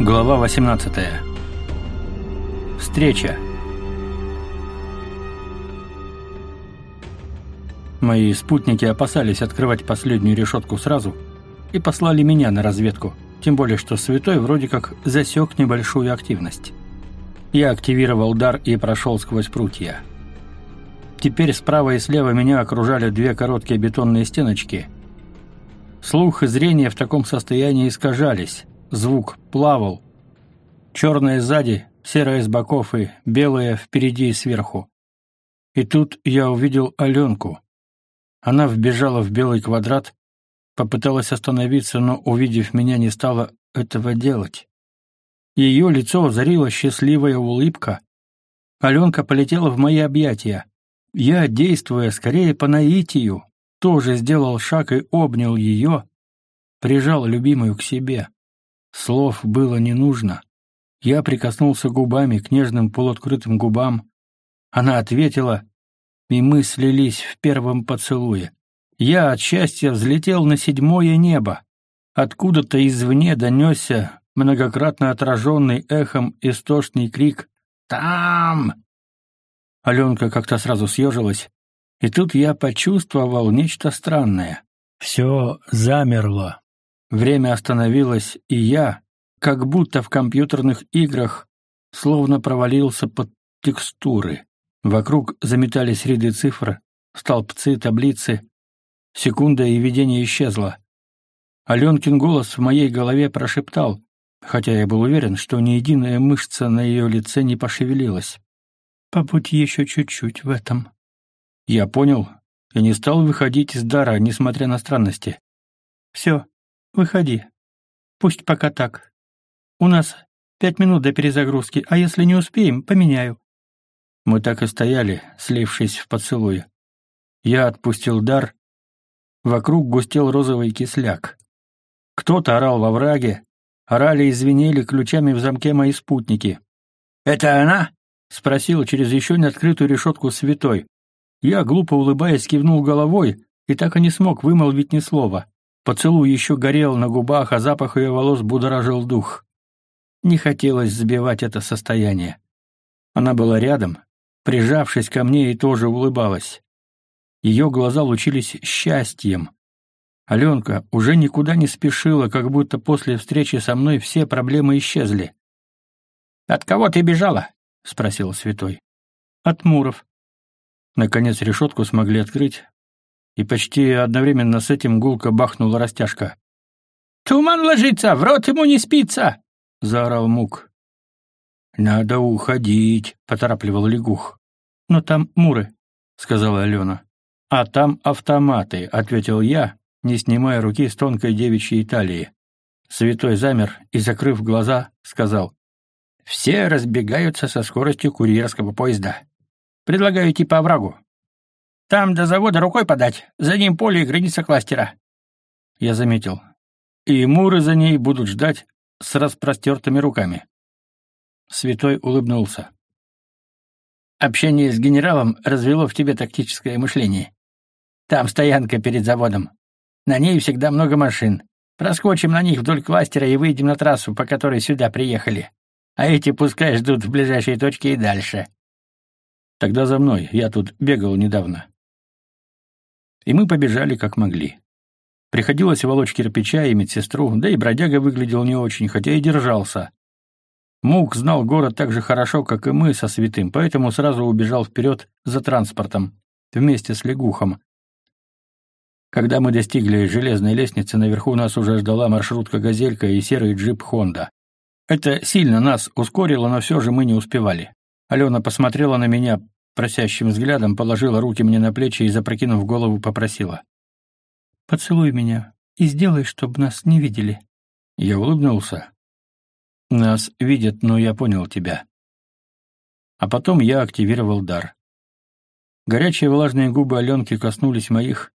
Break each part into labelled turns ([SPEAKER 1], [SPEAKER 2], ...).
[SPEAKER 1] Глава 18. Встреча. Мои спутники опасались открывать последнюю решетку сразу и послали меня на разведку, тем более что Святой вроде как засек небольшую активность. Я активировал дар и прошел сквозь прутья. Теперь справа и слева меня окружали две короткие бетонные стеночки. Слух и зрение в таком состоянии искажались, звук плавал. Черное сзади, серое с боков и белое впереди и сверху. И тут я увидел Аленку. Она вбежала в белый квадрат, попыталась остановиться, но, увидев меня, не стала этого делать. Ее лицо озарила счастливая улыбка. Аленка полетела в мои объятия. Я, действуя скорее по наитию, тоже сделал шаг и обнял ее, прижал любимую к себе. Слов было не нужно. Я прикоснулся губами к нежным полуоткрытым губам. Она ответила, и мы слились в первом поцелуе. Я от счастья взлетел на седьмое небо. Откуда-то извне донесся многократно отраженный эхом истошный крик «Там!». Аленка как-то сразу съежилась, и тут я почувствовал нечто странное. Все замерло. Время остановилось, и я, как будто в компьютерных играх, словно провалился под текстуры. Вокруг заметались ряды цифр, столбцы, таблицы. Секунда, и видение исчезло. Аленкин голос в моей голове прошептал, хотя я был уверен, что ни единая мышца на ее лице не пошевелилась. «Побудь еще чуть-чуть в этом». Я понял и не стал выходить из дара, несмотря на странности. «Все, Выходи. Пусть пока так. У нас пять минут до перезагрузки, а если не успеем, поменяю. Мы так и стояли, слившись в поцелуе. Я отпустил дар. Вокруг густел розовый кисляк. Кто-то орал во враге, орали и звенели ключами в замке мои спутники. «Это она?» — спросил через еще не открытую решетку святой. Я, глупо улыбаясь, кивнул головой и так и не смог вымолвить ни слова. Поцелуй еще горел на губах, а запах ее волос будоражил дух. Не хотелось забивать это состояние. Она была рядом, прижавшись ко мне и тоже улыбалась. Ее глаза лучились счастьем. Аленка уже никуда не спешила, как будто после встречи со мной все проблемы исчезли. «От кого ты бежала?» — спросил Святой. «От Муров». Наконец решетку смогли открыть, и почти одновременно с этим гулко бахнула растяжка. «Туман ложится, в рот ему не спится!» — заорал Мук. «Надо уходить», — поторапливал лягух. «Но там муры», — сказала Алена. «А там автоматы», — ответил я, не снимая руки с тонкой девичьей талии. Святой замер и, закрыв глаза, сказал. «Все разбегаются со скоростью курьерского поезда. Предлагаю идти по оврагу. Там до завода рукой подать, за ним поле и граница кластера. Я заметил. И муры за ней будут ждать с распростертыми руками. Святой улыбнулся. Общение с генералом развело в тебе тактическое мышление. Там стоянка перед заводом. На ней всегда много машин. Проскочим на них вдоль кластера и выйдем на трассу, по которой сюда приехали. А эти пускай ждут в ближайшей точке и дальше. Тогда за мной, я тут бегал недавно и мы побежали как могли. Приходилось волочь кирпича и медсестру, да и бродяга выглядел не очень, хотя и держался. Мук знал город так же хорошо, как и мы со святым, поэтому сразу убежал вперед за транспортом, вместе с лягухом. Когда мы достигли железной лестницы, наверху нас уже ждала маршрутка «Газелька» и серый джип «Хонда». Это сильно нас ускорило, но все же мы не успевали. Алена посмотрела на меня, просящим взглядом положила руки мне на плечи и, запрокинув голову, попросила. «Поцелуй меня и сделай, чтобы нас не видели». Я улыбнулся. «Нас видят, но я понял тебя». А потом я активировал дар. Горячие влажные губы Аленки коснулись моих,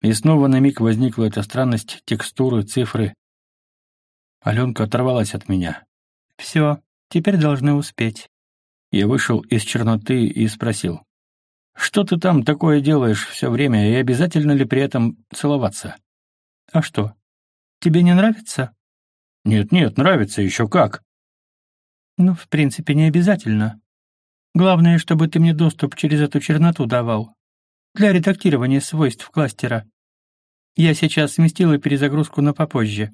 [SPEAKER 1] и снова на миг возникла эта странность текстуры, цифры. Аленка оторвалась от меня. «Все, теперь должны успеть». Я вышел из черноты и спросил. «Что ты там такое делаешь все время, и обязательно ли при этом целоваться?» «А что, тебе не нравится?» Нет-нет, нравится еще как.
[SPEAKER 2] Ну, в принципе, не обязательно. Главное, чтобы ты мне доступ через эту черноту давал. Для редактирования свойств кластера. Я сейчас сместила перезагрузку на попозже.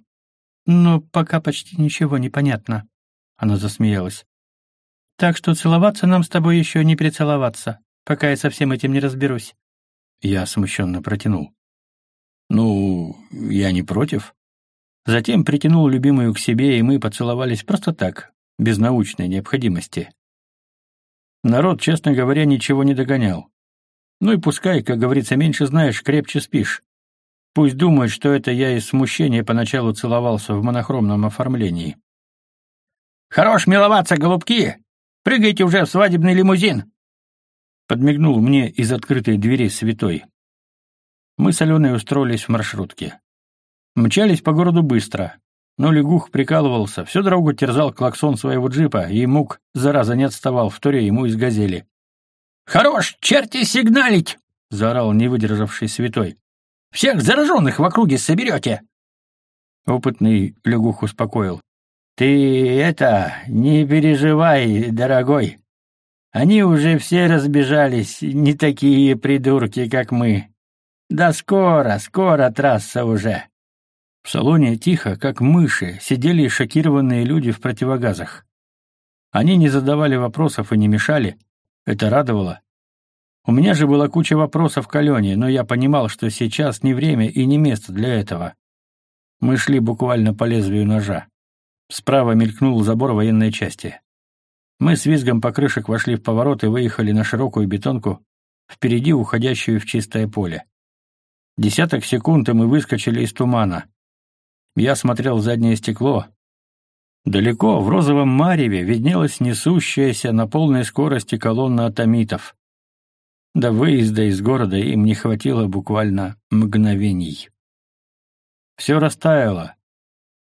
[SPEAKER 2] Но пока почти ничего не понятно. Она засмеялась. Так что целоваться нам с тобой еще не прицеловаться, пока я со всем этим не разберусь.
[SPEAKER 1] Я смущенно протянул. Ну, я не против. Затем притянул любимую к себе, и мы поцеловались просто так, без научной необходимости. Народ, честно говоря, ничего не догонял. Ну и пускай, как говорится, меньше знаешь, крепче спишь. Пусть думают, что это я из смущения поначалу целовался в монохромном оформлении. «Хорош миловаться, голубки! Прыгайте уже в свадебный лимузин!» Подмигнул мне из открытой двери святой. Мы с Аленой устроились в маршрутке. Мчались по городу быстро, но лягух прикалывался, всю дорогу терзал клаксон своего джипа, и мук, зараза, не отставал, вторя ему из газели. «Хорош, черти, сигналить!» — заорал не выдержавший святой. «Всех зараженных в округе соберете!» Опытный лягух успокоил. «Ты это, не переживай, дорогой. Они уже все разбежались, не такие придурки, как мы. Да скоро, скоро трасса уже». В салоне тихо, как мыши, сидели шокированные люди в противогазах. Они не задавали вопросов и не мешали, это радовало. У меня же была куча вопросов к Алене, но я понимал, что сейчас не время и не место для этого. Мы шли буквально по лезвию ножа. Справа мелькнул забор военной части. Мы с визгом покрышек вошли в поворот и выехали на широкую бетонку, впереди уходящую в чистое поле. Десяток секунд, и мы выскочили из тумана. Я смотрел в заднее стекло, Далеко, в розовом мареве, виднелась несущаяся на полной скорости колонна атомитов. До выезда из города им не хватило буквально мгновений. Все растаяло.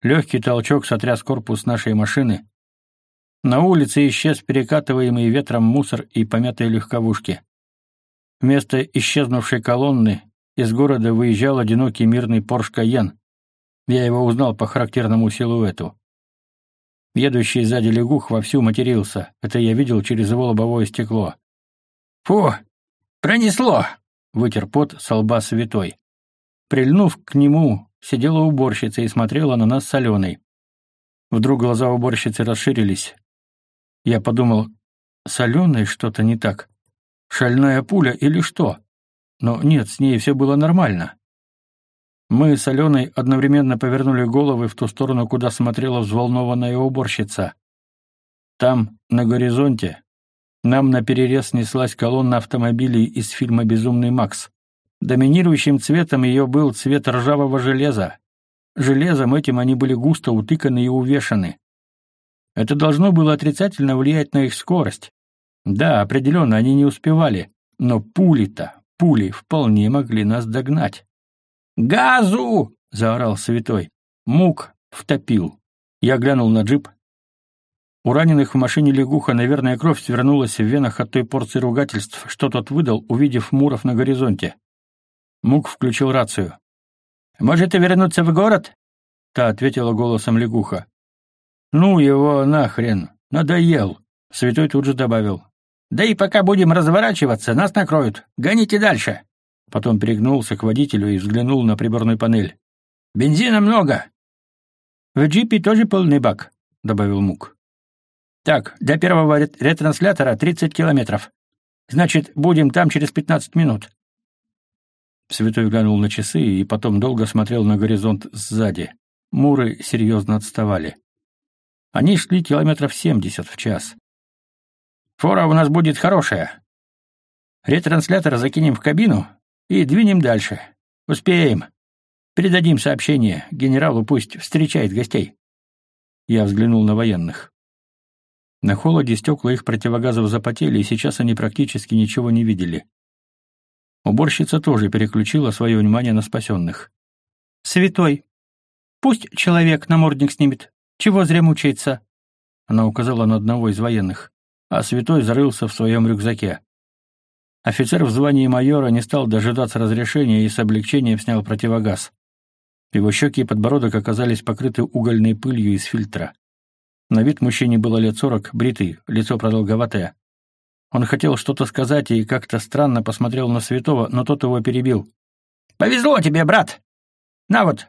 [SPEAKER 1] Легкий толчок сотряс корпус нашей машины. На улице исчез перекатываемый ветром мусор и помятые легковушки. Вместо исчезнувшей колонны из города выезжал одинокий мирный Порш Кайен. Я его узнал по характерному силуэту. Едущий сзади лягух вовсю матерился. Это я видел через его лобовое стекло. «Фу! Пронесло!» — вытер пот со лба святой. Прильнув к нему, сидела уборщица и смотрела на нас с Аленой. Вдруг глаза уборщицы расширились. Я подумал, с Аленой что-то не так. Шальная пуля или что? Но нет, с ней все было нормально. Мы с Аленой одновременно повернули головы в ту сторону, куда смотрела взволнованная уборщица. Там, на горизонте, нам наперерез неслась колонна автомобилей из фильма «Безумный Макс». Доминирующим цветом ее был цвет ржавого железа. Железом этим они были густо утыканы и увешаны. Это должно было отрицательно влиять на их скорость. Да, определенно, они не успевали, но пули-то, пули вполне могли нас догнать. «Газу!» — заорал святой. Мук втопил. Я глянул на джип. У раненых в машине лягуха, наверное, кровь свернулась в венах от той порции ругательств, что тот выдал, увидев Муров на горизонте. Мук включил рацию. «Можете вернуться в город?» Та ответила голосом лягуха. «Ну его нахрен! Надоел!» Святой тут же добавил. «Да и пока будем разворачиваться, нас накроют. Гоните дальше!» Потом перегнулся к водителю и взглянул на приборную панель. «Бензина много!» «В джипе тоже полный бак», — добавил Мук. «Так, до первого ретранслятора 30 километров. Значит, будем там через 15 минут». Святой глянул на часы и потом долго смотрел на горизонт сзади. Муры серьезно отставали. Они шли километров 70 в час. «Фора у нас будет хорошая. Ретранслятор закинем в кабину, и двинем дальше. Успеем. Передадим сообщение. Генералу пусть встречает гостей. Я взглянул на военных. На холоде стекла их противогазов запотели, и сейчас они практически ничего не видели. Уборщица тоже переключила свое внимание на спасенных.
[SPEAKER 2] «Святой, пусть человек намордник снимет. Чего зря мучается?»
[SPEAKER 1] Она указала на одного из военных, а святой зарылся в своем рюкзаке. Офицер в звании майора не стал дожидаться разрешения и с облегчением снял противогаз. Его щеки и подбородок оказались покрыты угольной пылью из фильтра. На вид мужчине было лет сорок, бритый, лицо продолговатое. Он хотел что-то сказать и как-то странно посмотрел на Святого, но тот его перебил. «Повезло тебе, брат! На вот,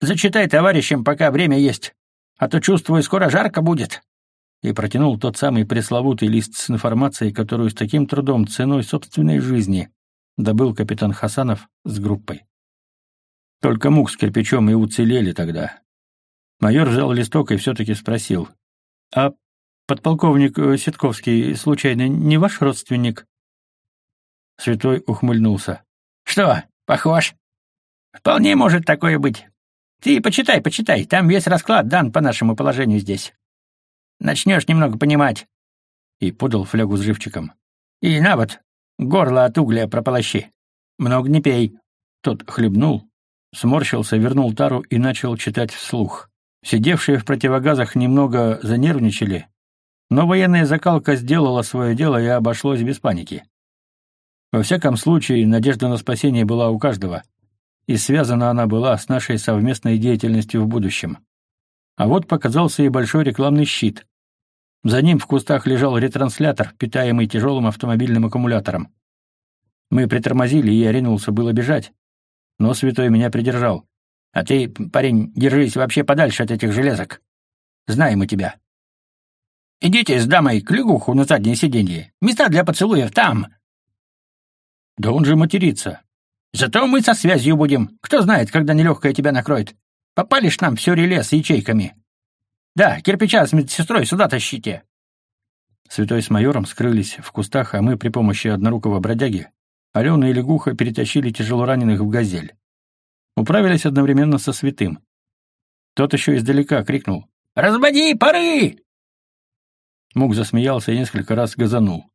[SPEAKER 1] зачитай товарищам, пока время есть, а то, чувствую, скоро жарко будет!» И протянул тот самый пресловутый лист с информацией, которую с таким трудом, ценой собственной жизни, добыл капитан Хасанов с группой. Только мук с кирпичом и уцелели тогда. Майор взял листок и все-таки спросил. «А подполковник э, Ситковский, случайно, не ваш родственник?» Святой ухмыльнулся. «Что, похож? Вполне может такое быть. Ты почитай, почитай, там весь расклад дан по нашему положению здесь. Начнешь немного понимать». И подал флягу с живчиком. «И на вот, горло от угля прополощи. Много не пей». Тот хлебнул, сморщился, вернул тару и начал читать вслух. Сидевшие в противогазах немного занервничали, но военная закалка сделала свое дело и обошлось без паники. Во всяком случае, надежда на спасение была у каждого, и связана она была с нашей совместной деятельностью в будущем. А вот показался и большой рекламный щит. За ним в кустах лежал ретранслятор, питаемый тяжелым автомобильным аккумулятором. Мы притормозили, и я ринулся было бежать, но святой меня придержал. А ты, парень, держись вообще подальше от этих железок. Знаем мы тебя. Идите с дамой к лягуху на заднее сиденье. Места для поцелуев там. Да он же матерится. Зато мы со связью будем. Кто знает, когда нелегкая тебя накроет. Попалишь нам все реле с ячейками. Да, кирпича с медсестрой сюда тащите. Святой с майором скрылись в кустах, а мы при помощи однорукого бродяги Алена и Лягуха перетащили тяжелораненых в «Газель». Управились одновременно со святым. Тот еще издалека крикнул «Разбуди, пары!» Мук засмеялся и несколько раз газанул.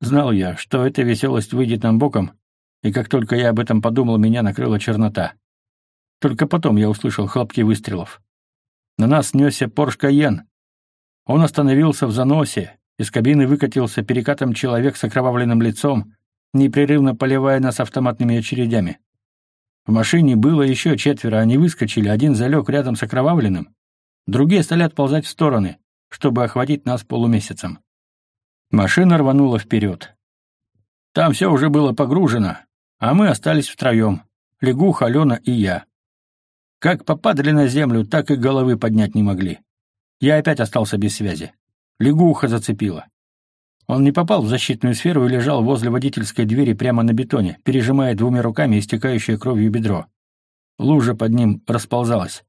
[SPEAKER 1] Знал я, что эта веселость выйдет нам боком, и как только я об этом подумал, меня накрыла чернота. Только потом я услышал хлопки выстрелов. На нас несся Порш Кайен. Он остановился в заносе, из кабины выкатился перекатом человек с окровавленным лицом, непрерывно поливая нас автоматными очередями. В машине было еще четверо, они выскочили, один залег рядом с окровавленным, другие стали отползать в стороны, чтобы охватить нас полумесяцем. Машина рванула вперед. Там все уже было погружено, а мы остались втроем — Лягух, Алена и я. Как попадали на землю, так и головы поднять не могли. Я опять остался без связи. Лягуха зацепила. Он не попал в защитную сферу и лежал возле водительской двери прямо на бетоне, пережимая двумя руками истекающее кровью бедро. Лужа под ним расползалась.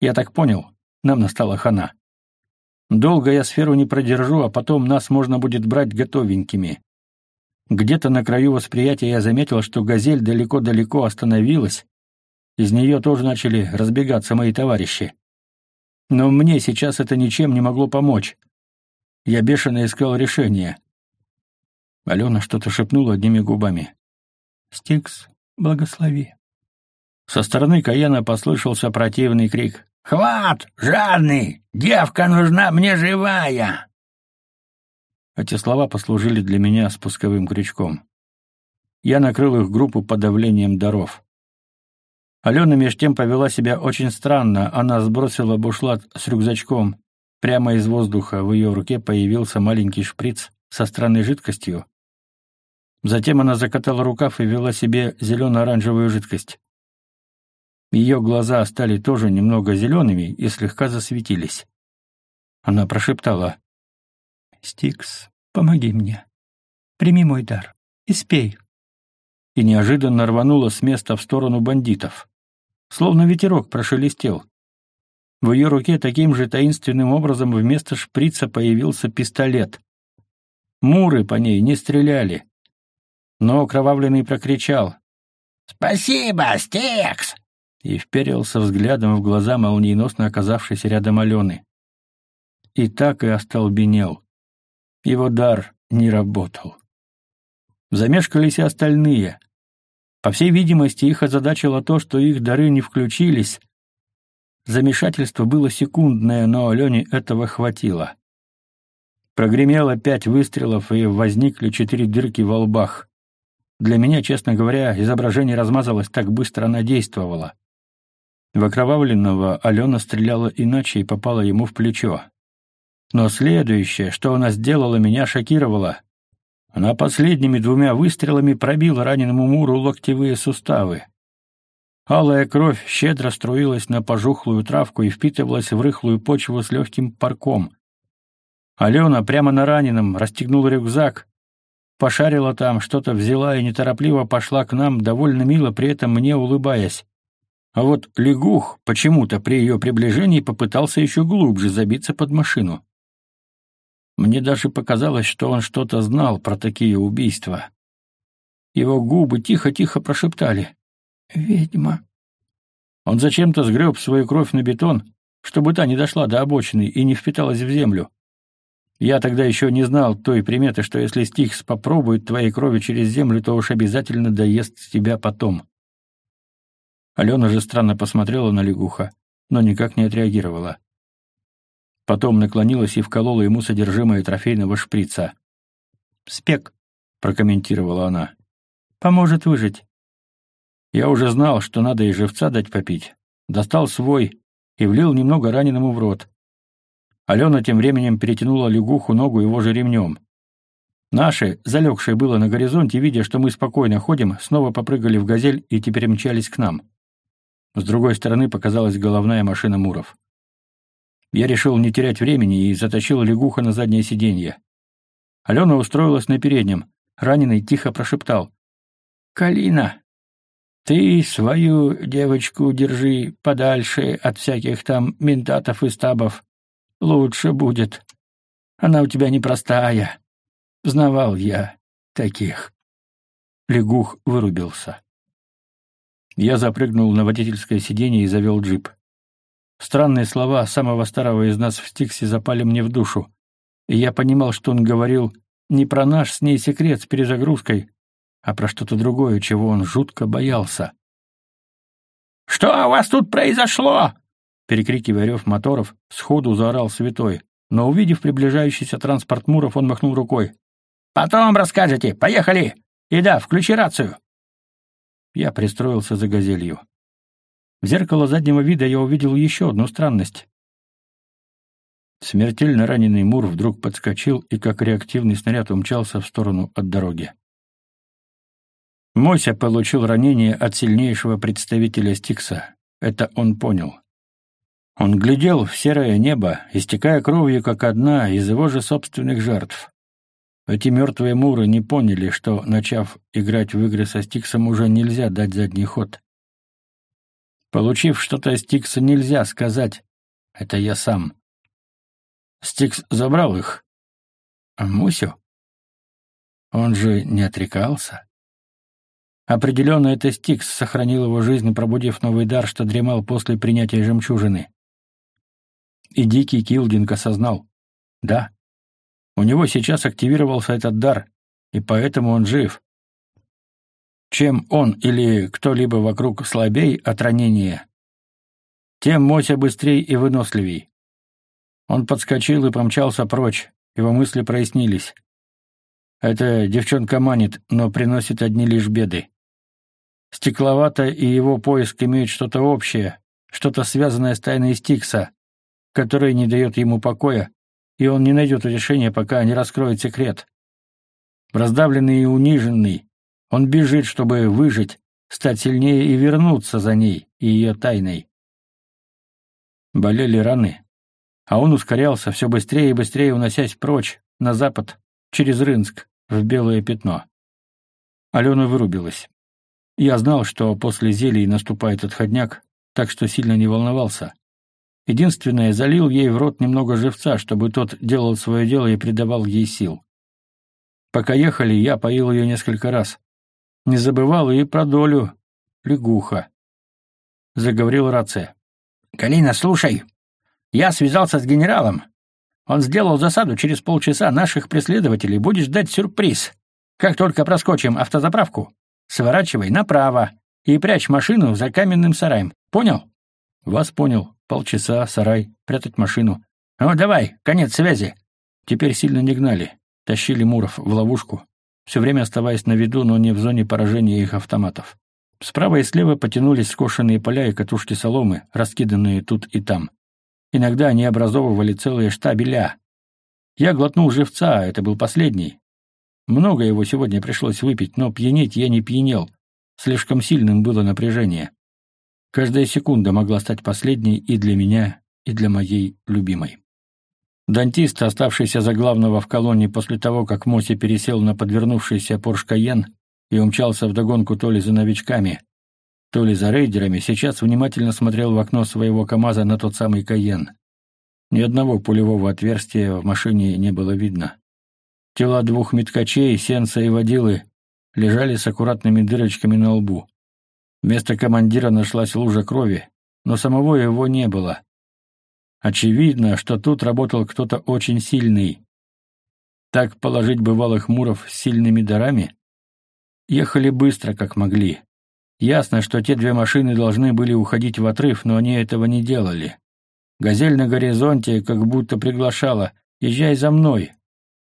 [SPEAKER 1] Я так понял, нам настала хана. Долго я сферу не продержу, а потом нас можно будет брать готовенькими. Где-то на краю восприятия я заметил, что газель далеко-далеко остановилась. Из нее тоже начали разбегаться мои товарищи. Но мне сейчас это ничем не могло помочь. Я бешено искал решение. Алена что-то шепнула одними губами.
[SPEAKER 2] «Стикс, благослови».
[SPEAKER 1] Со стороны Каяна послышался противный крик.
[SPEAKER 3] «Хват! Жадный! Девка нужна мне живая!»
[SPEAKER 1] Эти слова послужили для меня спусковым крючком. Я накрыл их группу подавлением даров. Алена меж тем повела себя очень странно. Она сбросила бушлат с рюкзачком, Прямо из воздуха в ее руке появился маленький шприц со странной жидкостью. Затем она закатала рукав и вела себе зелено-оранжевую жидкость. Ее глаза стали тоже немного зелеными и слегка засветились. Она прошептала.
[SPEAKER 2] «Стикс, помоги мне. Прими мой дар и спей».
[SPEAKER 1] И неожиданно рванула с места в сторону бандитов. Словно ветерок прошелестел. В ее руке таким же таинственным образом вместо шприца появился пистолет. Муры по ней не стреляли. Но окровавленный прокричал
[SPEAKER 3] «Спасибо, Стекс!»
[SPEAKER 1] И вперился взглядом в глаза молниеносно оказавшейся рядом Алены. И так и остолбенел. Его дар не работал. Замешкались и остальные. По всей видимости, их озадачило то, что их дары не включились, Замешательство было секундное, но Алене этого хватило. Прогремело пять выстрелов, и возникли четыре дырки во лбах. Для меня, честно говоря, изображение размазалось так быстро оно действовало. В окровавленного Алена стреляла иначе и попала ему в плечо. Но следующее, что она сделала, меня шокировало. Она последними двумя выстрелами пробила раненому Муру локтевые суставы. Алая кровь щедро струилась на пожухлую травку и впитывалась в рыхлую почву с легким парком. Алена прямо на раненом расстегнула рюкзак, пошарила там, что-то взяла и неторопливо пошла к нам, довольно мило при этом мне улыбаясь. А вот лягух почему-то при ее приближении попытался еще глубже забиться под машину. Мне даже показалось, что он что-то знал про такие убийства. Его губы тихо-тихо прошептали «Ведьма». Он зачем-то сгреб свою кровь на бетон, чтобы та не дошла до обочины и не впиталась в землю. Я тогда еще не знал той приметы, что если Стикс попробует твоей крови через землю, то уж обязательно доест тебя потом. Алена же странно посмотрела на лягуха, но никак не отреагировала. Потом наклонилась и вколола ему содержимое трофейного шприца. «Спек», — прокомментировала она. «Поможет выжить». Я уже знал, что надо и живца дать попить. Достал свой и влил немного раненому в рот. Алена тем временем перетянула лягуху ногу его же ремнем. Наши, залегшие было на горизонте, видя, что мы спокойно ходим, снова попрыгали в «Газель» и теперь мчались к нам. С другой стороны показалась головная машина Муров. Я решил не терять времени и затащил лягуха на заднее сиденье. Алена устроилась на переднем. Раненый тихо прошептал. «Калина, ты свою девочку держи подальше от всяких там ментатов и стабов. Лучше будет. Она у тебя непростая. Знавал я таких». Лягух вырубился. Я запрыгнул на водительское сиденье и завел джип. Странные слова самого старого из нас в Стиксе запали мне в душу, и я понимал, что он говорил не про наш с ней секрет с перезагрузкой, а про что-то другое, чего он жутко боялся. «Что у вас тут произошло?» Перекрикивая рев моторов, сходу заорал святой, но, увидев приближающийся транспорт Муров, он махнул рукой. «Потом расскажете! Поехали! И да, включи рацию!» Я пристроился за газелью. В зеркало заднего вида я увидел еще одну странность. Смертельно раненый Мур вдруг подскочил и, как реактивный снаряд, умчался в сторону от дороги. Мося получил ранение от сильнейшего представителя Стикса. Это он понял. Он глядел в серое небо, истекая кровью, как одна из его же собственных жертв. Эти мертвые муры не поняли, что, начав играть в игры со Стиксом, уже нельзя дать задний ход. Получив что-то Стикса, нельзя сказать «это я сам». Стикс забрал их. А Мусю? Он же не отрекался. Определенно, это Стикс сохранил его жизнь, пробудив новый дар, что дремал после принятия жемчужины. И Дикий Килдинг осознал. Да, у него сейчас активировался этот дар, и поэтому он жив. Чем он или кто-либо вокруг слабей от ранения, тем Мося быстрее и выносливей. Он подскочил и помчался прочь, его мысли прояснились. Эта девчонка манит, но приносит одни лишь беды. Стекловато и его поиск имеют что-то общее, что-то связанное с тайной Стикса, которое не дает ему покоя, и он не найдет решения, пока не раскроет секрет. Раздавленный и униженный, он бежит, чтобы выжить, стать сильнее и вернуться за ней и ее тайной. Болели раны, а он ускорялся все быстрее и быстрее, уносясь прочь, на запад, через Рынск, в белое пятно. Алена вырубилась. Я знал, что после зелий наступает отходняк, так что сильно не волновался. Единственное, залил ей в рот немного живца, чтобы тот делал свое дело и придавал ей сил. Пока ехали, я поил ее несколько раз, не забывал и про долю лягуха. Заговорил рация. «Галина, слушай. Я связался с генералом. Он сделал засаду через полчаса наших преследователей. Будешь ждать сюрприз. Как только проскочим автозаправку, сворачивай направо и прячь машину за каменным сараем. Понял?» «Вас понял. Полчаса, сарай, прятать машину. Ну, давай, конец связи». Теперь сильно не гнали. Тащили Муров в ловушку все время оставаясь на виду, но не в зоне поражения их автоматов. Справа и слева потянулись скошенные поля и катушки соломы, раскиданные тут и там. Иногда они образовывали целые штабеля. Я глотнул живца, это был последний. Много его сегодня пришлось выпить, но пьянеть я не пьянел. Слишком сильным было напряжение. Каждая секунда могла стать последней и для меня, и для моей любимой. Дантист, оставшийся за главного в колонне после того, как Моси пересел на подвернувшийся Порш Кайен и умчался вдогонку то ли за новичками, то ли за рейдерами, сейчас внимательно смотрел в окно своего КамАЗа на тот самый Кайен. Ни одного пулевого отверстия в машине не было видно. Тела двух меткачей, сенса и водилы лежали с аккуратными дырочками на лбу. Вместо командира нашлась лужа крови, но самого его не было. Очевидно, что тут работал кто-то очень сильный. Так положить бывалых муров с сильными дарами? Ехали быстро, как могли. Ясно, что те две машины должны были уходить в отрыв, но они этого не делали. «Газель» на горизонте как будто приглашала «Езжай за мной».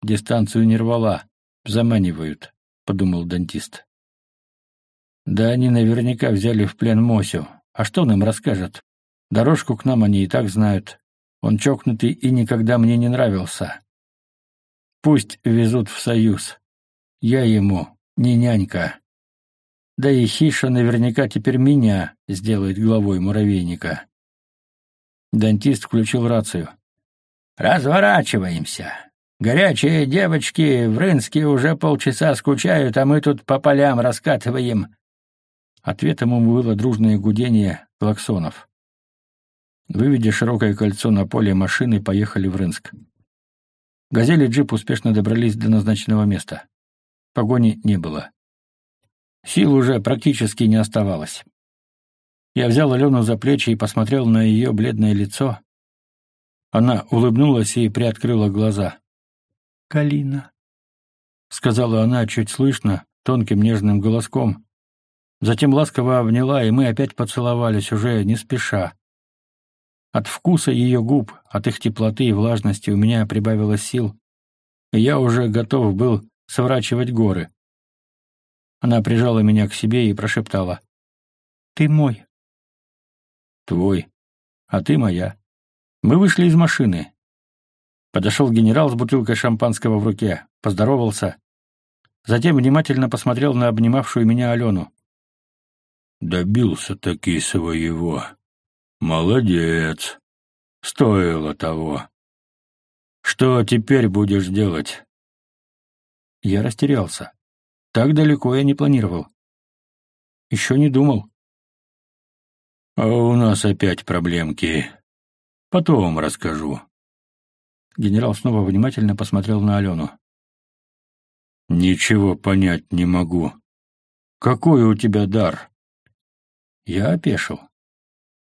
[SPEAKER 1] Дистанцию не рвала. Заманивают, — подумал дантист. Да они наверняка взяли в плен Мосю. А что он им расскажет? Дорожку к нам они и так знают. Он чокнутый и никогда мне не нравился. Пусть везут в союз. Я ему не нянька. Да и Хиша наверняка теперь меня сделает главой муравейника. Дантист включил рацию. «Разворачиваемся. Горячие девочки в Рынске уже полчаса скучают, а мы тут по полям раскатываем». Ответом ему было дружное гудение клаксонов. Выведя широкое кольцо на поле, машины поехали в Рынск. «Газели» и джип успешно добрались до назначенного места. Погони не было. Сил уже практически не оставалось. Я взял Алену за плечи и посмотрел на ее бледное лицо. Она улыбнулась и приоткрыла глаза.
[SPEAKER 2] «Калина», —
[SPEAKER 1] сказала она чуть слышно, тонким нежным голоском. Затем ласково обняла, и мы опять поцеловались, уже не спеша. От вкуса ее губ, от их теплоты и влажности у меня прибавилось сил, и я уже готов был сворачивать горы. Она прижала меня к себе и прошептала.
[SPEAKER 2] «Ты мой».
[SPEAKER 1] «Твой. А ты моя». Мы вышли из машины. Подошел генерал с бутылкой шампанского в руке, поздоровался. Затем внимательно посмотрел на обнимавшую меня Алену.
[SPEAKER 3] «Добился-таки своего», Молодец. Стоило того. Что теперь будешь делать?
[SPEAKER 1] Я растерялся. Так далеко я не планировал. Еще не думал.
[SPEAKER 3] А у нас опять проблемки. Потом расскажу.
[SPEAKER 1] Генерал снова внимательно посмотрел на Алену.
[SPEAKER 3] Ничего понять не могу. Какой у тебя дар?
[SPEAKER 1] Я опешил.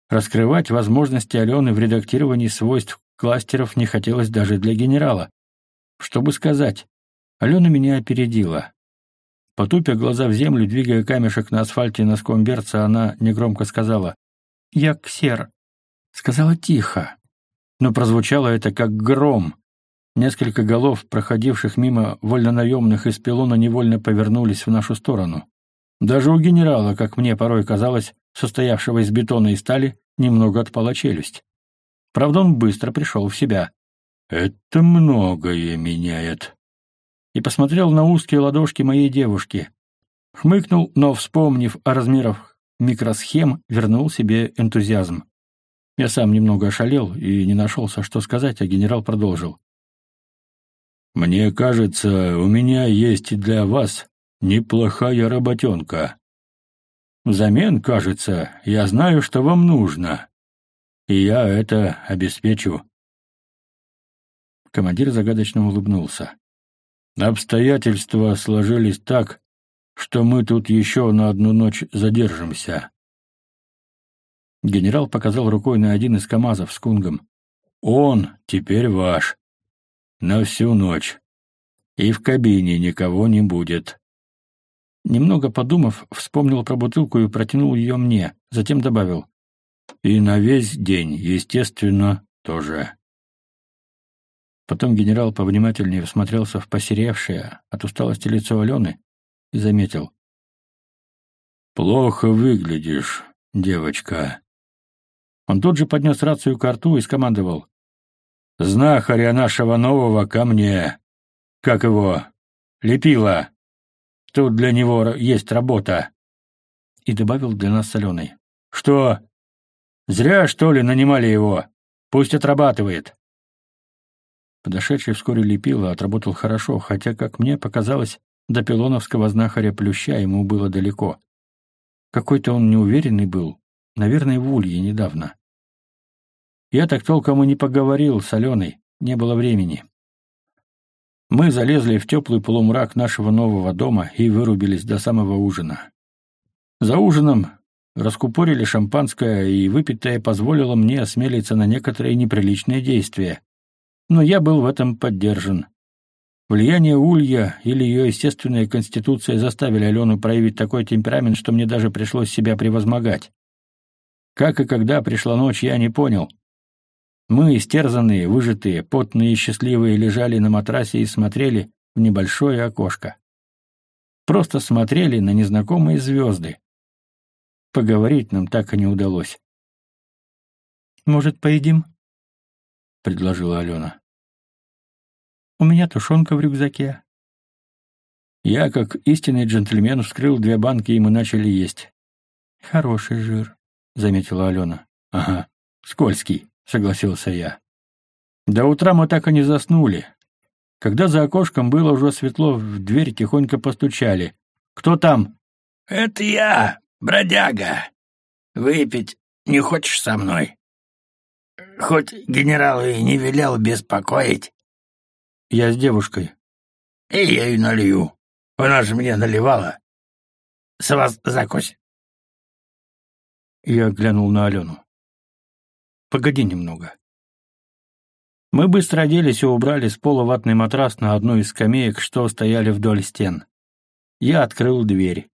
[SPEAKER 1] Раскрывать возможности Алены в редактировании свойств кластеров не хотелось даже для генерала. Что бы сказать? Алена меня опередила. Потупя глаза в землю, двигая камешек на асфальте носком берца, она негромко сказала «Я ксер». Сказала тихо, но прозвучало это как гром. Несколько голов, проходивших мимо вольнонаемных из пилона, невольно повернулись в нашу сторону. Даже у генерала, как мне порой казалось, состоявшего из бетона и стали, немного отпала челюсть. Правда, он быстро пришел в себя.
[SPEAKER 3] «Это многое меняет».
[SPEAKER 1] И посмотрел на узкие ладошки моей девушки. Хмыкнул, но, вспомнив о размерах микросхем, вернул себе энтузиазм. Я сам немного ошалел и не нашелся, что сказать, а генерал продолжил.
[SPEAKER 3] «Мне кажется, у меня есть для вас неплохая работенка. Взамен, кажется, я знаю, что вам нужно, и я это обеспечу».
[SPEAKER 1] Командир загадочно улыбнулся.
[SPEAKER 3] «Обстоятельства сложились так, что мы тут еще на одну ночь задержимся».
[SPEAKER 1] Генерал показал рукой на один из КАМАЗов с кунгом.
[SPEAKER 3] «Он теперь ваш. На всю ночь. И в кабине никого не будет.
[SPEAKER 1] Немного подумав, вспомнил про бутылку и протянул ее мне, затем добавил.
[SPEAKER 3] «И на весь день, естественно, тоже».
[SPEAKER 1] Потом генерал повнимательнее всмотрелся в посеревшее от усталости лицо Алены и заметил.
[SPEAKER 3] «Плохо выглядишь, девочка».
[SPEAKER 1] Он тут же поднес рацию к рту и скомандовал.
[SPEAKER 3] «Знахаря нашего нового ко мне. Как его? Лепила. Тут для него есть работа».
[SPEAKER 1] И добавил для нас соленый.
[SPEAKER 3] «Что? Зря, что ли, нанимали его? Пусть отрабатывает».
[SPEAKER 1] Подошедший вскоре лепила отработал хорошо, хотя, как мне показалось, до пилоновского знахаря Плюща ему было далеко. Какой-то он неуверенный был, наверное, в улье недавно. Я так толком и не поговорил с Аленой, не было времени. Мы залезли в теплый полумрак нашего нового дома и вырубились до самого ужина. За ужином раскупорили шампанское, и выпитое позволило мне осмелиться на некоторые неприличные действия. Но я был в этом поддержан. Влияние Улья или ее естественная конституция заставили Алену проявить такой темперамент, что мне даже пришлось себя превозмогать. Как и когда пришла ночь, я не понял. Мы, истерзанные, выжатые, потные и счастливые, лежали на матрасе и смотрели в небольшое окошко. Просто смотрели на незнакомые звезды. Поговорить нам так и не удалось. «Может, поедим?» — предложила Алена. У меня тушенка в рюкзаке. Я, как истинный джентльмен, вскрыл две банки, и мы начали есть. Хороший жир, заметила Алена. Ага, скользкий, согласился я. До утра мы так и не заснули. Когда за окошком было уже светло, в дверь тихонько постучали. «Кто там?»
[SPEAKER 4] «Это я, бродяга. Выпить не хочешь со мной? Хоть генерал и не велел беспокоить,
[SPEAKER 1] я с девушкой.
[SPEAKER 4] И я ей налью. Она же мне наливала. С вас закусь.
[SPEAKER 1] Я глянул на Алену. Погоди немного. Мы быстро оделись и убрали с пола ватный матрас на одну из скамеек, что стояли вдоль стен. Я открыл дверь.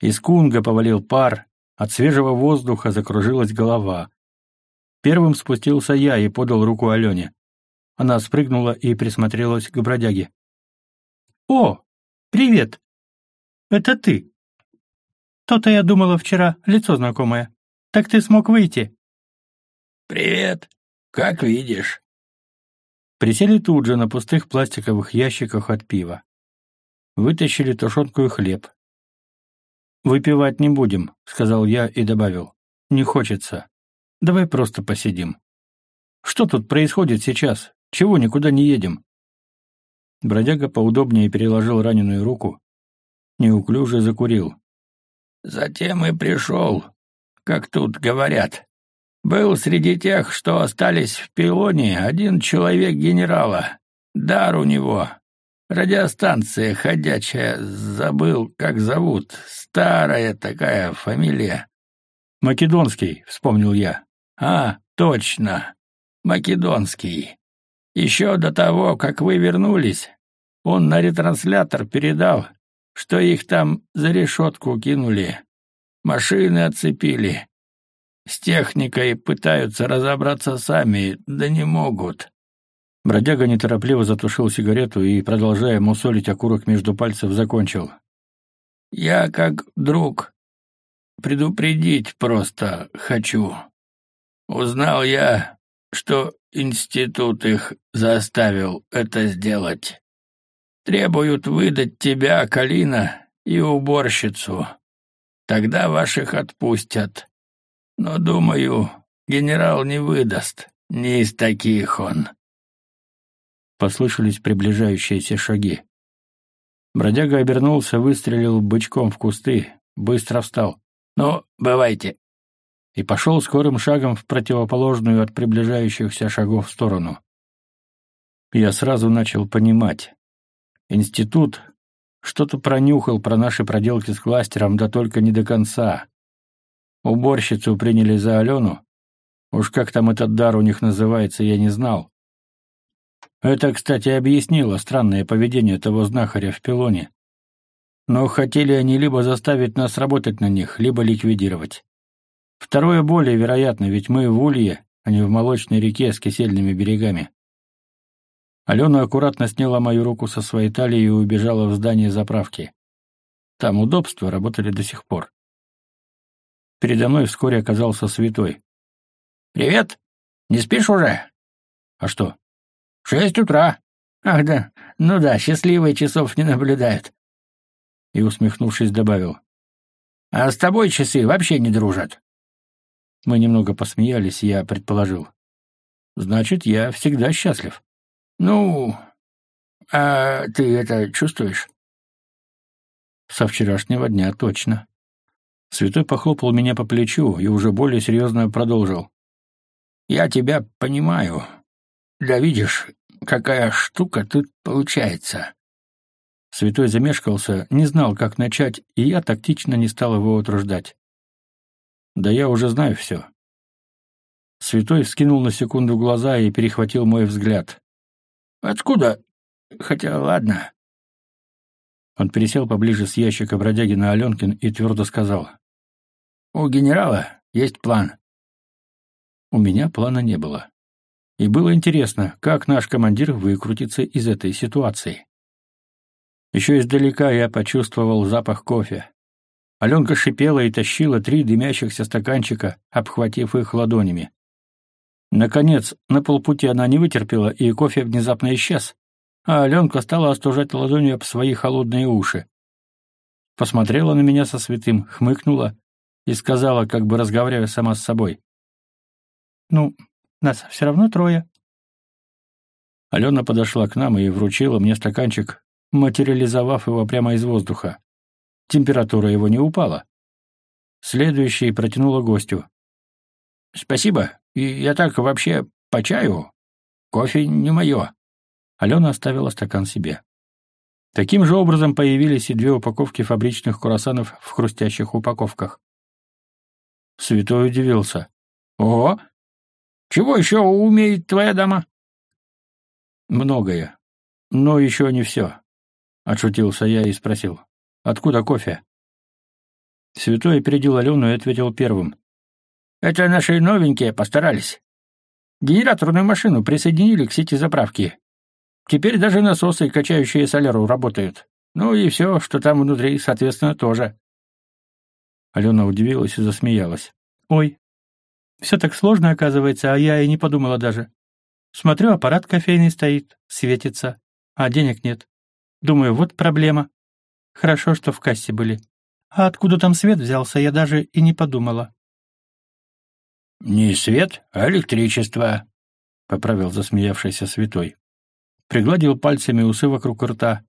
[SPEAKER 1] Из кунга повалил пар, от свежего воздуха закружилась голова. Первым спустился я и подал руку Алене. Она спрыгнула и присмотрелась к бродяге. «О, привет! Это ты!» «То-то я думала вчера, лицо знакомое. Так ты смог выйти?»
[SPEAKER 4] «Привет! Как видишь!»
[SPEAKER 1] Присели тут же на пустых пластиковых ящиках от пива. Вытащили тушенку и хлеб. «Выпивать не будем», — сказал я и добавил. «Не хочется. Давай просто посидим. Что тут происходит сейчас? Чего никуда не едем?» Бродяга поудобнее переложил раненую руку, неуклюже закурил.
[SPEAKER 4] «Затем и пришел, как тут говорят. Был среди тех, что остались в пилоне, один человек генерала. Дар у него. Радиостанция ходячая, забыл, как зовут. Старая такая фамилия».
[SPEAKER 1] «Македонский», — вспомнил я.
[SPEAKER 4] «А, точно. Македонский. Еще до того, как вы вернулись, он на ретранслятор передал, что их там за решетку кинули, машины отцепили. С техникой пытаются разобраться сами, да не могут.
[SPEAKER 1] Бродяга неторопливо затушил сигарету и, продолжая мусолить окурок между пальцев, закончил.
[SPEAKER 4] «Я, как друг, предупредить просто хочу. Узнал я, что институт их заставил это сделать. Требуют выдать тебя, Калина, и уборщицу. Тогда ваших отпустят. Но, думаю, генерал не выдаст. Не из таких он.
[SPEAKER 1] Послышались приближающиеся шаги. Бродяга обернулся, выстрелил бычком в кусты, быстро встал.
[SPEAKER 4] «Ну, бывайте»
[SPEAKER 1] и пошел скорым шагом в противоположную от приближающихся шагов сторону. Я сразу начал понимать. Институт что-то пронюхал про наши проделки с кластером, да только не до конца. Уборщицу приняли за Алену. Уж как там этот дар у них называется, я не знал. Это, кстати, объяснило странное поведение того знахаря в пилоне. Но хотели они либо заставить нас работать на них, либо ликвидировать. Второе более вероятно, ведь мы в Улье, а не в молочной реке с кисельными берегами. Алена аккуратно сняла мою руку со своей талии и убежала в здание заправки. Там удобства работали до сих пор. Передо мной вскоре оказался святой.
[SPEAKER 4] «Привет! Не спишь уже?»
[SPEAKER 1] «А что?»
[SPEAKER 4] «Шесть утра. Ах да, ну да, счастливые часов не наблюдают».
[SPEAKER 1] И, усмехнувшись, добавил.
[SPEAKER 4] «А с тобой часы вообще не дружат».
[SPEAKER 1] Мы немного посмеялись, я предположил. «Значит, я всегда счастлив».
[SPEAKER 4] «Ну, а ты это чувствуешь?»
[SPEAKER 1] «Со вчерашнего дня точно». Святой похлопал меня по плечу и уже более серьезно продолжил.
[SPEAKER 4] «Я тебя понимаю. Да видишь, какая штука тут получается».
[SPEAKER 1] Святой замешкался, не знал, как начать, и я тактично не стал его утруждать. «Да я уже знаю все». Святой вскинул на секунду глаза и перехватил мой взгляд.
[SPEAKER 4] «Откуда? Хотя ладно».
[SPEAKER 1] Он пересел поближе с ящика бродяги на Аленкин и твердо сказал.
[SPEAKER 4] У генерала есть план.
[SPEAKER 1] У меня плана не было. И было интересно, как наш командир выкрутится из этой ситуации. Еще издалека я почувствовал запах кофе. Аленка шипела и тащила три дымящихся стаканчика, обхватив их ладонями. Наконец, на полпути она не вытерпела, и кофе внезапно исчез, а Аленка стала остужать ладонью об свои холодные уши. Посмотрела на меня со святым, хмыкнула и сказала, как бы разговаривая сама с собой. «Ну, нас все равно трое». Алена подошла к нам и вручила мне стаканчик, материализовав его прямо из воздуха. Температура его не упала. Следующий протянула гостю.
[SPEAKER 4] «Спасибо. И я так вообще по чаю. Кофе не мое».
[SPEAKER 1] Алена оставила стакан себе. Таким же образом появились и две упаковки фабричных круассанов в хрустящих упаковках. Святой удивился.
[SPEAKER 4] «О, чего еще умеет твоя дама?»
[SPEAKER 1] «Многое. Но еще не все», — отшутился я и спросил. «Откуда кофе?» Святой опередил Алену и ответил первым.
[SPEAKER 4] «Это наши новенькие постарались. Генераторную машину присоединили к сети заправки. Теперь даже насосы, качающие соляру, работают. Ну и все, что там внутри, соответственно, тоже.
[SPEAKER 1] Алена удивилась и засмеялась. «Ой, все так сложно, оказывается, а я и не подумала даже. Смотрю, аппарат кофейный стоит, светится, а денег нет. Думаю, вот проблема. Хорошо, что в кассе были. А откуда там свет взялся, я даже и не подумала».
[SPEAKER 4] «Не свет, а электричество», — поправил засмеявшийся святой. Пригладил пальцами усы вокруг рта.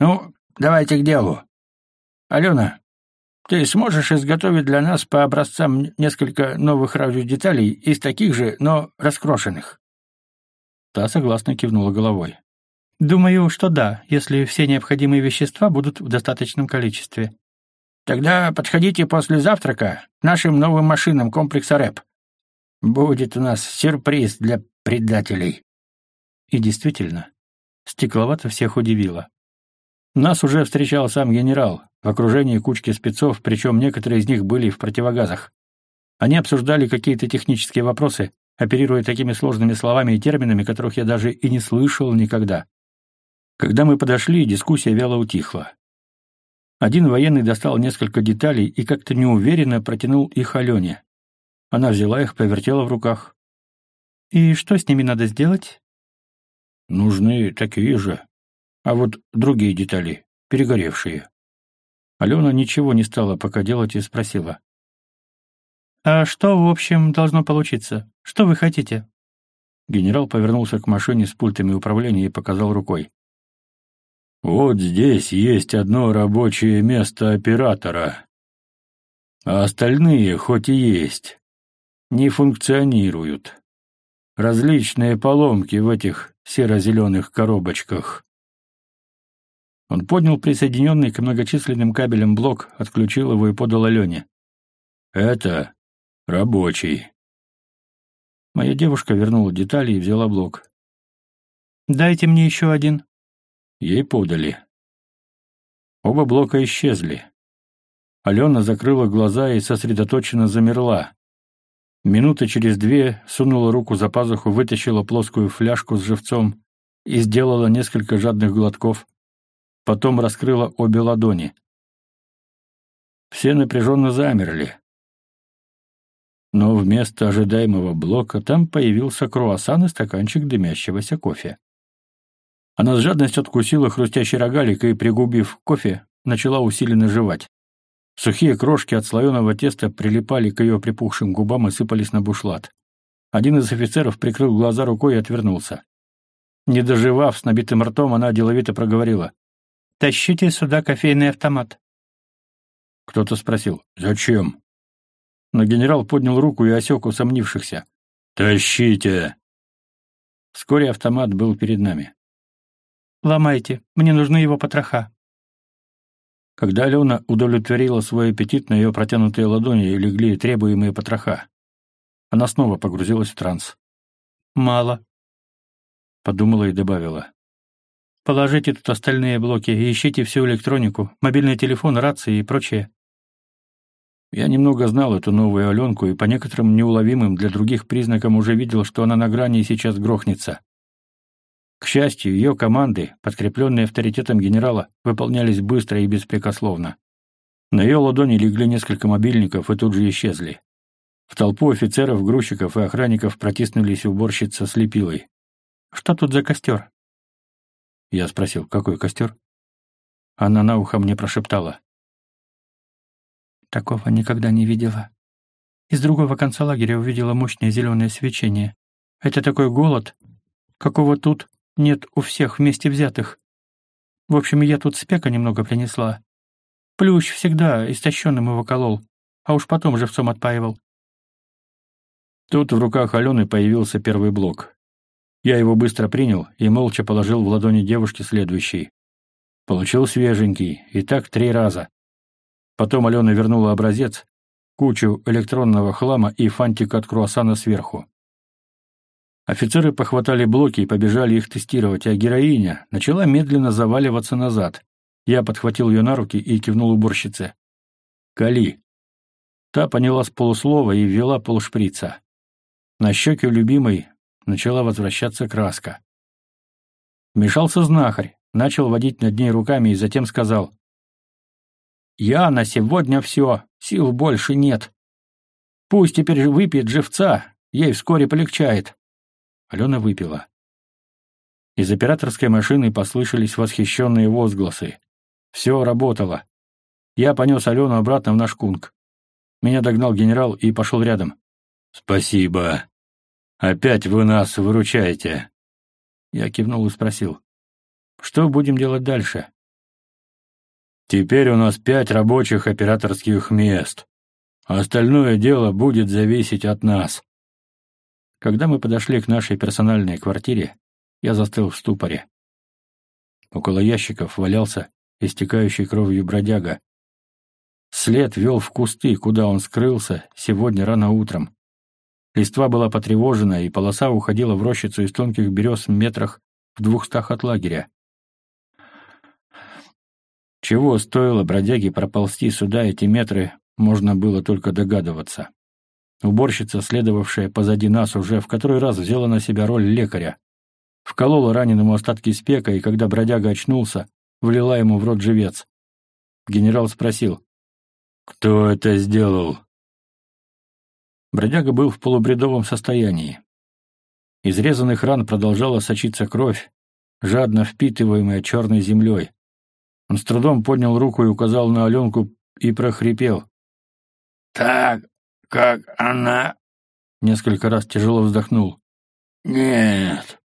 [SPEAKER 4] «Ну, давайте к делу. Алена, ты сможешь изготовить для нас по образцам несколько новых радиодеталей из таких же, но раскрошенных?»
[SPEAKER 1] Та согласно кивнула головой. «Думаю, что да, если все необходимые вещества будут в достаточном количестве».
[SPEAKER 4] «Тогда подходите после завтрака к нашим новым машинам комплекса РЭП. Будет у нас сюрприз для предателей».
[SPEAKER 1] И действительно, стекловато всех удивило. Нас уже встречал сам генерал, в окружении кучки спецов, причем некоторые из них были в противогазах. Они обсуждали какие-то технические вопросы, оперируя такими сложными словами и терминами, которых я даже и не слышал никогда. Когда мы подошли, дискуссия вяло утихла. Один военный достал несколько деталей и как-то неуверенно протянул их Алене. Она взяла их, повертела в руках. «И что с ними надо сделать?»
[SPEAKER 3] «Нужны такие же», а вот другие детали, перегоревшие.
[SPEAKER 1] Алена ничего не стала пока делать и спросила. «А что, в общем, должно получиться? Что вы хотите?» Генерал повернулся к машине с пультами управления и показал рукой.
[SPEAKER 3] «Вот здесь есть одно рабочее место оператора. А остальные, хоть и есть, не функционируют. Различные поломки в этих серо-зеленых коробочках.
[SPEAKER 1] Он поднял присоединенный к многочисленным кабелям блок, отключил его и подал Алене.
[SPEAKER 3] «Это рабочий».
[SPEAKER 1] Моя девушка вернула детали и взяла блок. «Дайте мне еще один».
[SPEAKER 3] Ей подали.
[SPEAKER 1] Оба блока исчезли. Алена закрыла глаза и сосредоточенно замерла. Минуты через две сунула руку за пазуху, вытащила плоскую фляжку с живцом и сделала несколько жадных глотков потом раскрыла обе ладони. Все напряженно замерли. Но вместо ожидаемого блока там появился круассан и стаканчик дымящегося кофе. Она с жадностью откусила хрустящий рогалик и, пригубив кофе, начала усиленно жевать. Сухие крошки от слоеного теста прилипали к ее припухшим губам и сыпались на бушлат. Один из офицеров прикрыл глаза рукой и отвернулся. Не доживав, с набитым ртом, она деловито проговорила. «Тащите сюда кофейный автомат». Кто-то спросил «Зачем?». Но генерал поднял руку и осек усомнившихся. «Тащите!» Вскоре автомат был перед нами. «Ломайте, мне нужны его потроха». Когда Алена удовлетворила свой аппетит, на ее протянутые ладони легли требуемые потроха. Она снова погрузилась в транс. «Мало», — подумала и добавила. «Положите тут остальные блоки и ищите всю электронику, мобильный телефон, рации и прочее». Я немного знал эту новую Аленку и по некоторым неуловимым для других признакам уже видел, что она на грани и сейчас грохнется. К счастью, ее команды, подкрепленные авторитетом генерала, выполнялись быстро и беспрекословно. На ее ладони легли несколько мобильников и тут же исчезли. В толпу офицеров, грузчиков и охранников протиснулись уборщица с лепилой. «Что тут за костер?» Я спросил, какой костер? Она на ухо мне прошептала. Такого никогда не видела. Из другого конца лагеря увидела мощное зеленое свечение. Это такой голод, какого тут нет у всех вместе взятых. В общем, я тут спека немного принесла. Плющ всегда истощенным его колол, а уж потом живцом отпаивал. Тут в руках Алены появился первый блок. Я его быстро принял и молча положил в ладони девушки следующий. Получил свеженький, и так три раза. Потом Алена вернула образец, кучу электронного хлама и фантик от круассана сверху. Офицеры похватали блоки и побежали их тестировать, а героиня начала медленно заваливаться назад. Я подхватил ее на руки и кивнул уборщице. «Кали». Та поняла с полуслова и ввела полшприца. На щеке любимой начала возвращаться краска. Мешался знахарь, начал водить над ней руками и затем сказал. «Я на сегодня все, сил больше нет. Пусть теперь выпьет живца, ей вскоре полегчает». Алена выпила. Из операторской машины послышались восхищенные возгласы. Все работало. Я понес Алену обратно в наш кунг. Меня догнал генерал и пошел рядом. «Спасибо. Опять вы нас выручаете». Я кивнул и спросил. «Что будем делать дальше?» «Теперь у нас пять рабочих операторских мест. Остальное дело будет зависеть от нас. Когда мы подошли к нашей персональной квартире, я застыл в ступоре. Около ящиков валялся истекающий кровью бродяга. След вел в кусты, куда он скрылся сегодня рано утром. Листва была потревожена, и полоса уходила в рощицу из тонких берез в метрах в двухстах от лагеря. Чего стоило бродяге проползти сюда эти метры, можно было только догадываться. Уборщица, следовавшая позади нас, уже в который раз взяла на себя роль лекаря. Вколола раненому остатки спека, и когда бродяга очнулся, влила ему в рот живец. Генерал спросил, «Кто это сделал?» Бродяга был в полубредовом состоянии. Из резаных ран продолжала сочиться кровь, жадно впитываемая черной землей. Он с трудом поднял руку и указал на Аленку и прохрипел.
[SPEAKER 4] «Так, как она...»
[SPEAKER 1] Несколько раз тяжело вздохнул.
[SPEAKER 4] «Нет,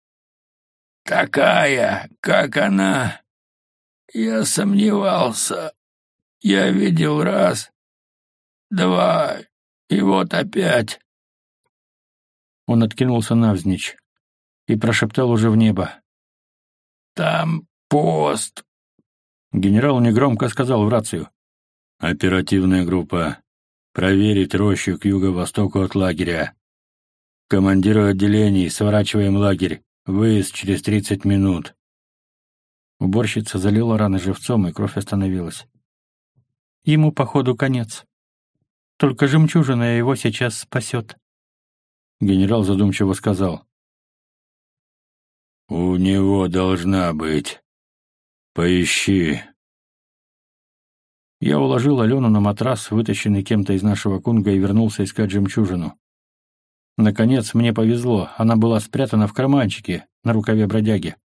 [SPEAKER 4] такая, как она. Я сомневался. Я видел раз, два, и вот опять».
[SPEAKER 1] Он откинулся навзничь и прошептал уже в небо.
[SPEAKER 4] «Там пост».
[SPEAKER 1] Генерал негромко сказал в рацию. «Оперативная группа проверить рощу к юго-востоку от лагеря. Командиру отделений, сворачиваем лагерь. Выезд через тридцать минут. Уборщица залила раны живцом, и кровь остановилась. Ему, походу, конец. Только жемчужина его сейчас спасет. Генерал задумчиво сказал. «У него должна быть. Поищи». Я уложил Алену на матрас, вытащенный кем-то из нашего кунга, и вернулся искать жемчужину. Наконец, мне повезло, она была спрятана в карманчике на рукаве бродяги.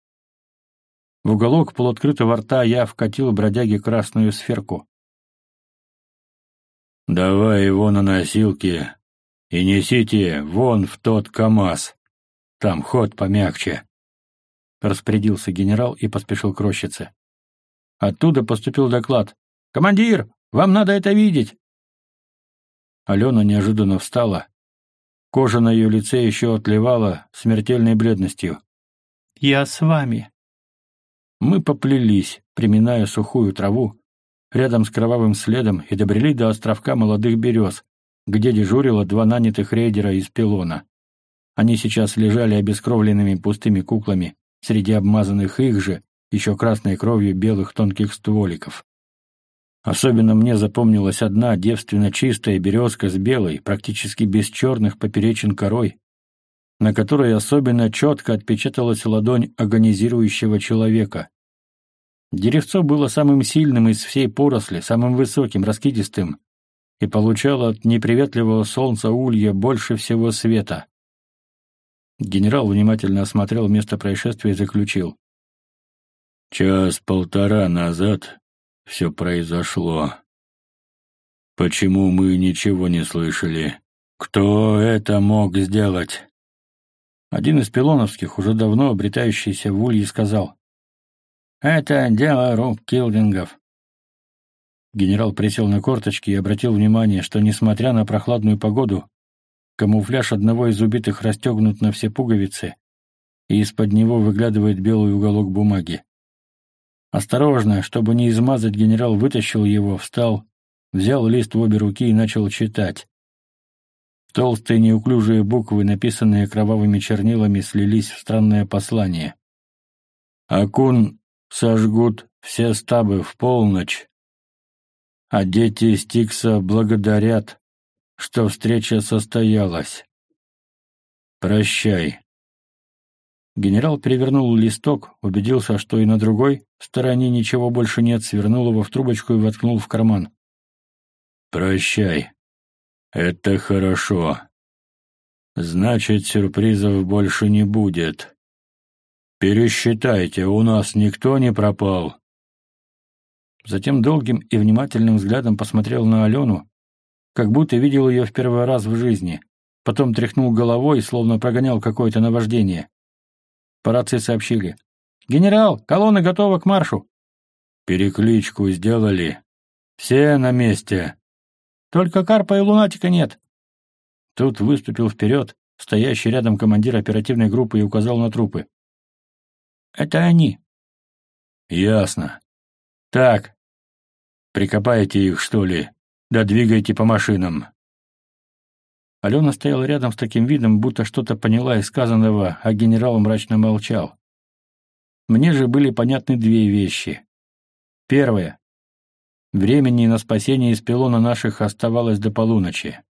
[SPEAKER 1] В уголок полуоткрытого рта я вкатил бродяге красную сферку.
[SPEAKER 3] «Давай его на носилки и несите вон в тот КамАЗ. Там ход помягче», — распорядился генерал и поспешил к рощице.
[SPEAKER 1] Оттуда поступил доклад. «Командир, вам надо это видеть!» Алена неожиданно встала. Кожа на ее лице еще отливала смертельной бледностью.
[SPEAKER 2] «Я с вами».
[SPEAKER 1] Мы поплелись, приминая сухую траву, рядом с кровавым следом и добрели до островка молодых берез, где дежурило два нанятых рейдера из пилона. Они сейчас лежали обескровленными пустыми куклами среди обмазанных их же, еще красной кровью белых тонких стволиков. Особенно мне запомнилась одна девственно чистая березка с белой, практически без черных поперечин корой, на которой особенно четко отпечаталась ладонь агонизирующего человека. Деревцо было самым сильным из всей поросли, самым высоким, раскидистым, и получало от неприветливого солнца улья больше всего света. Генерал внимательно осмотрел место происшествия и заключил.
[SPEAKER 3] Час-полтора назад все произошло. Почему мы ничего не слышали? Кто это мог сделать?
[SPEAKER 1] Один из пилоновских, уже давно обретающийся в улье, сказал. «Это дело рук килдингов». Генерал присел на корточки и обратил внимание, что, несмотря на прохладную погоду, камуфляж одного из убитых расстегнут на все пуговицы, и из-под него выглядывает белый уголок бумаги. Осторожно, чтобы не измазать, генерал вытащил его, встал, взял лист в обе руки и начал читать. Толстые неуклюжие буквы, написанные кровавыми чернилами, слились в странное послание. «Акун сожгут все стабы в полночь, а дети Стикса благодарят, что встреча состоялась. Прощай». Генерал перевернул листок, убедился, что и на другой стороне ничего больше нет, свернул его в трубочку и воткнул в карман.
[SPEAKER 3] «Прощай. Это хорошо. Значит, сюрпризов больше не будет. Пересчитайте, у нас никто не пропал».
[SPEAKER 1] Затем долгим и внимательным взглядом посмотрел на Алену, как будто видел ее в первый раз в жизни. Потом тряхнул головой, словно прогонял какое-то наваждение. По рации сообщили. «Генерал, колонна готова к маршу».
[SPEAKER 3] «Перекличку сделали. Все на месте».
[SPEAKER 1] «Только Карпа и Лунатика нет». Тут выступил вперед стоящий рядом командир оперативной группы и указал на трупы. «Это они».
[SPEAKER 3] «Ясно. Так, прикопайте их, что ли, да двигайте по машинам.
[SPEAKER 1] Алена стояла рядом с таким видом, будто что-то поняла из сказанного, а генерал мрачно молчал. Мне же были понятны две вещи. Первое. Времени на спасение из пилона наших оставалось до полуночи.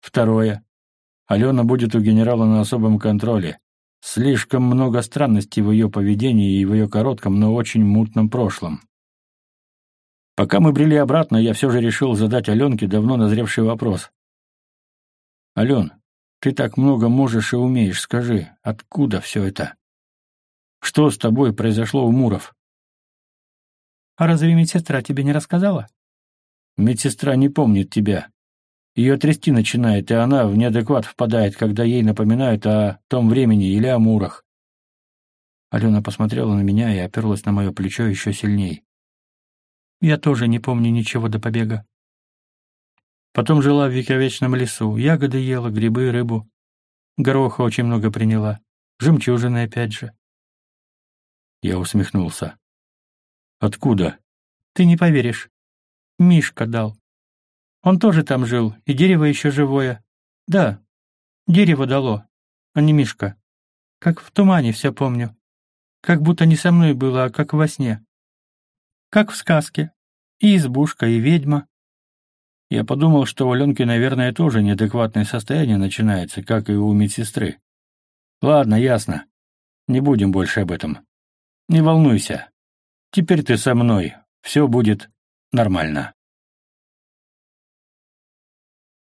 [SPEAKER 1] Второе. Алена будет у генерала на особом контроле. Слишком много странностей в ее поведении и в ее коротком, но очень мутном прошлом. Пока мы брели обратно, я все же решил задать Аленке давно назревший вопрос. Ален, ты так много можешь и умеешь, скажи, откуда все это? Что с тобой произошло у Муров?
[SPEAKER 2] А разве медсестра тебе не рассказала?
[SPEAKER 1] Медсестра не помнит тебя. Ее трясти начинает, и она в неадекват впадает, когда ей напоминают о том времени или о Мурах. Алена посмотрела на меня и оперлась на мое плечо еще сильней.
[SPEAKER 2] Я тоже не помню ничего до побега.
[SPEAKER 1] Потом жила в вековечном лесу, ягоды ела, грибы, рыбу. Гороха очень много приняла. Жемчужины опять же. Я усмехнулся. Откуда?
[SPEAKER 2] Ты не поверишь. Мишка дал. Он тоже там жил, и дерево еще живое. Да, дерево дало, а не Мишка. Как в тумане все помню. Как будто не со мной было, а как во сне. Как в сказке. И избушка, и ведьма.
[SPEAKER 1] Я подумал, что у Аленки, наверное, тоже неадекватное состояние начинается, как и у медсестры. Ладно, ясно. Не будем больше об этом. Не волнуйся. Теперь ты со мной. Все будет нормально.